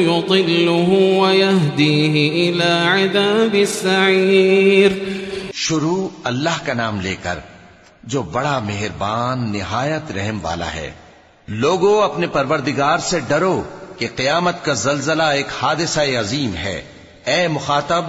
يضله ويهديه إلى عذاب السعير. شروع اللہ کا نام لے کر جو بڑا مہربان، نہایت رحم والا ہے۔ لوگوں، اپنے پروردگار سے ڈرو کہ قیامت کا زلزلہ ایک حادثہ عظیم ہے۔ اے مخاطب،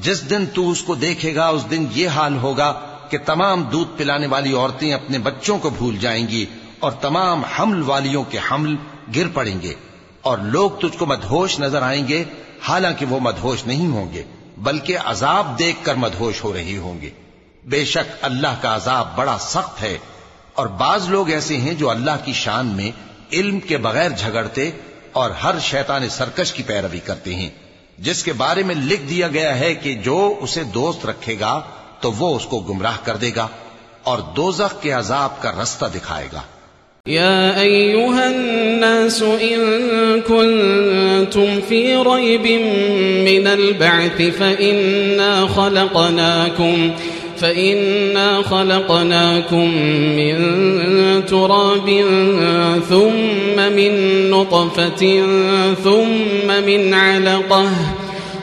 جس دن تو اس کو دیکھے گا، اس دن یہ حال ہوگا کہ تمام دودھ پلانے والی عورتیں اپنے بچوں کو بھول جائیں گی اور تمام حمل والیوں کے حمل گر پڑیں گے۔ اور لوگ تجھ کو مدہوش نظر آئیں گے، حالانکہ وہ مدہوش نہیں ہوں گے، بلکہ عذاب دیکھ کر مدہوش ہو رہی ہوں گے۔ بے شک اللہ کا عذاب بڑا سخت ہے، اور بعض لوگ ایسے ہیں جو اللہ کی شان میں علم کے بغیر جھگڑتے اور ہر شیطان سرکش کی پیروی کرتے ہیں۔ جس کے بارے میں لکھ دیا گیا ہے کہ جو اسے دوست رکھے گا، تو وہ اس کو گمراہ کر دے گا اور دوزخ کے عذاب کا رستہ دکھائے گا۔ يا أيها الناس إن كنتم في ريب من البعث فإنا خلقناكم فإنا خلقناكم من تراب ثم من نطفة ثم من علقة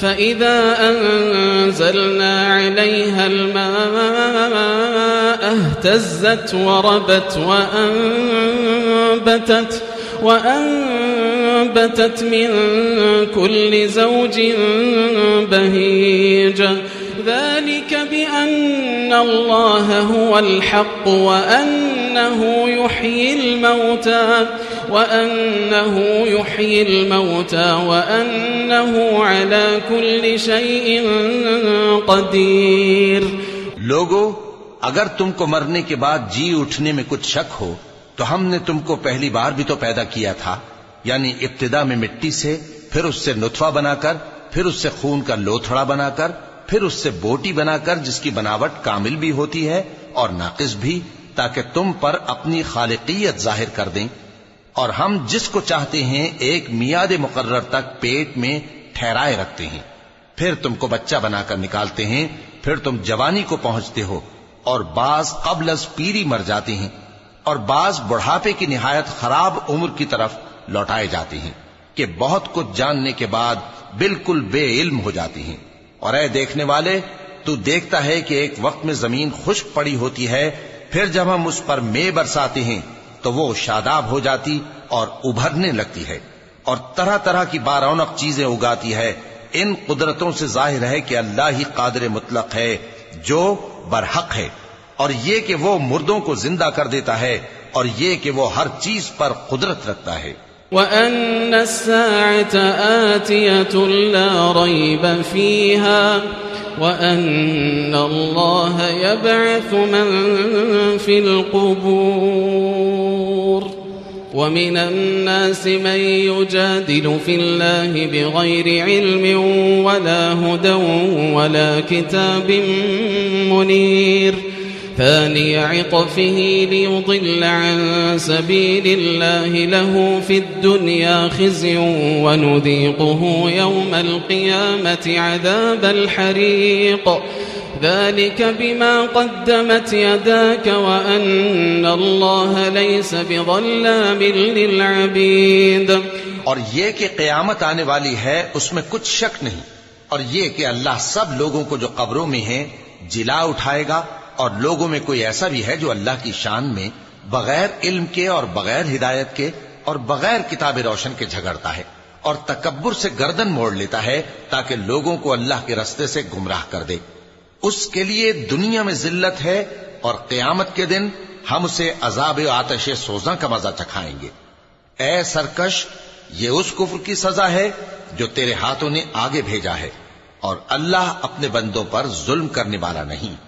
فإذا أنزلنا عليها الماء اهتزت وربت وأنبتت وأنبتت من كل زوج بهيج ذلك بأن الله هو الحق وأن وأنه يحيي الموتى وأنه يحيي الموتى وأنه على كل شيء قدير لوگو، اگر تم کو مرنے کے بعد جی اٹھنے میں کچھ شک ہو، تو ہم نے تم کو پہلی بار بھی تو پیدا کیا تھا یعنی ابتدا میں مٹی سے، پھر اس سے نطفہ بنا کر، پھر اس سے خون کا لوتھڑا بنا کر، پھر اس سے بوٹی بنا کر، جس کی بناوٹ کامل بھی ہوتی ہے اور ناقص بھی تاکہ تم پر اپنی خالقیت ظاہر کر دیں اور ہم جس کو چاہتے ہیں ایک میاد مقرر تک پیٹ میں ٹھہرائے رکھتے ہیں۔ پھر تم کو بچہ بنا کر نکالتے ہیں، پھر تم جوانی کو پہنچتے ہو اور بعض قبل از پیری مر جاتے ہیں اور بعض بڑھاپے کی نہایت خراب عمر کی طرف لوٹائے جاتے ہیں کہ بہت کچھ جاننے کے بعد بالکل بے علم ہو جاتے ہیں۔ اور اے دیکھنے والے، تو دیکھتا ہے کہ ایک وقت میں زمین خشک پڑی ہوتی ہے پھر جب ہم اس پر مے برساتے ہیں تو وہ شاداب ہو جاتی اور ابھرنے لگتی ہے اور طرح طرح کی بارونق چیزیں اگاتی ہے۔ ان قدرتوں سے ظاہر ہے کہ اللہ ہی قادر مطلق ہے، جو برحق ہے۔ اور یہ کہ وہ مردوں کو زندہ کر دیتا ہے اور یہ کہ وہ ہر چیز پر قدرت رکھتا ہے۔ وأن الساعة آتية لا ريب فيها وأن الله يبعث من في القبور ومن الناس من يجادل في الله بغير علم ولا هدى ولا كتاب منير ثاني عطفه ليضل عن سبيل الله له في الدنيا خزي ونذيقه يوم القيامة عذاب الحريق. ذلك بما قدمت يداك وأن الله ليس بظلام للعبيد. اور یہ کہ قیامت آنے والی ہے اس میں کچھ شک نہیں، اور یہ کہ اللہ سب لوگوں کو جو قبروں میں ہیں جلا اٹھائے گا اور لوگوں میں کوئی ایسا بھی ہے جو اللہ کی شان میں بغیر علم کے اور بغیر ہدایت کے اور بغیر کتاب روشن کے جھگڑتا ہے اور تکبر سے گردن موڑ لیتا ہے تاکہ لوگوں کو اللہ کے رستے سے گمراہ کر دے۔ اس کے لیے دنیا میں ذلت ہے اور قیامت کے دن ہم اسے عذاب آتش سوزاں کا مزہ چکھائیں گے۔ اے سرکش، یہ اس کفر کی سزا ہے جو تیرے ہاتھوں نے آگے بھیجا ہے اور اللہ اپنے بندوں پر ظلم کرنے والا نہیں۔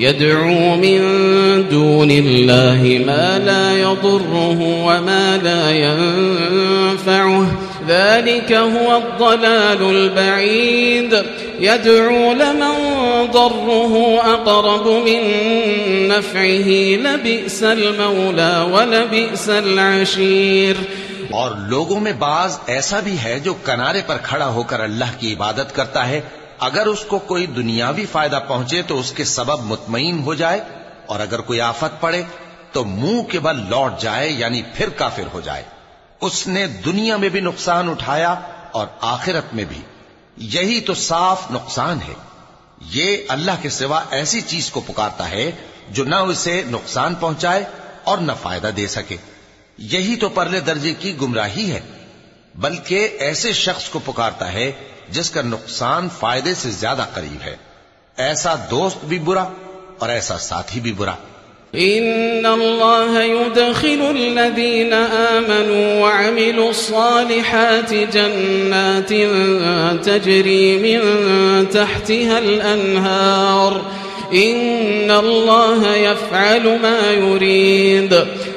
يدعو من دون الله ما لا يضره وما لا ينفعه. ذلك هو الضلال البعيد. يدعو لمن ضره أقرب من نفعه. لبئس المولى ولبئس العشير. اور لوگوں میں بعض ایسا بھی ہے جو کنارے پر کھڑا ہو کر اللہ کی عبادت کرتا ہے اگر اس کو کوئی دنیاوی فائدہ پہنچے تو اس کے سبب مطمئن ہو جائے، اور اگر کوئی آفت پڑے تو منہ کے بل لوٹ جائے یعنی پھر کافر ہو جائے۔ اس نے دنیا میں بھی نقصان اٹھایا اور آخرت میں بھی۔ یہی تو صاف نقصان ہے۔ یہ اللہ کے سوا ایسی چیز کو پکارتا ہے جو نہ اسے نقصان پہنچائے اور نہ فائدہ دے سکے۔ یہی تو پرلے درجے کی گمراہی ہے، بلکہ ایسے شخص کو پکارتا ہے جس کا نقصان فائدے سے زیادہ قریب ہے۔ ایسا دوست بھی برا اور ایسا ساتھی بھی برا۔ ان الله يدخل الذين امنوا وعملوا الصالحات جنات تجري من تحتها الانهار ان الله يفعل ما يريد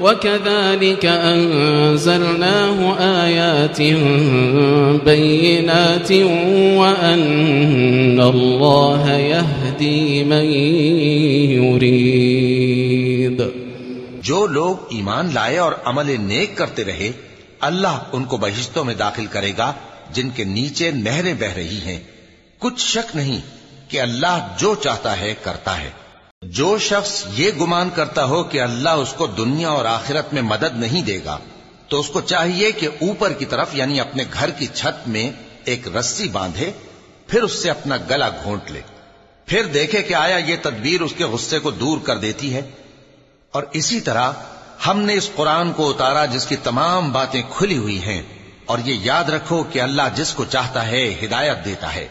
وكذلك أنزلناه آيات بينات وأن الله يهدي من يريد جو لوگ ایمان لائے اور عمل نیک کرتے رہے، اللہ ان کو بہشتوں میں داخل کرے گا، جن کے نیچے نہریں بہ رہی ہیں۔ کچھ شک نہیں کہ اللہ جو چاہتا ہے، کرتا ہے۔ جو شخص یہ گمان کرتا ہو کہ اللہ اس کو دنیا اور آخرت میں مدد نہیں دے گا، تو اس کو چاہیے کہ اوپر کی طرف یعنی اپنے گھر کی چھت میں ایک رسی باندھے، پھر اس سے اپنا گلا گھونٹ لے۔ پھر دیکھے کہ آیا یہ تدبیر اس کے غصے کو دور کر دیتی ہے۔ اور اسی طرح ہم نے اس قرآن کو اتارا جس کی تمام باتیں کھلی ہوئی ہیں، اور یہ یاد رکھو کہ اللہ جس کو چاہتا ہے ہدایت دیتا ہے۔